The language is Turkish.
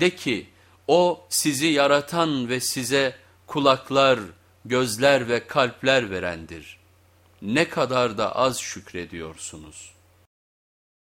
De ki o sizi yaratan ve size kulaklar, gözler ve kalpler verendir. Ne kadar da az şükrediyorsunuz.''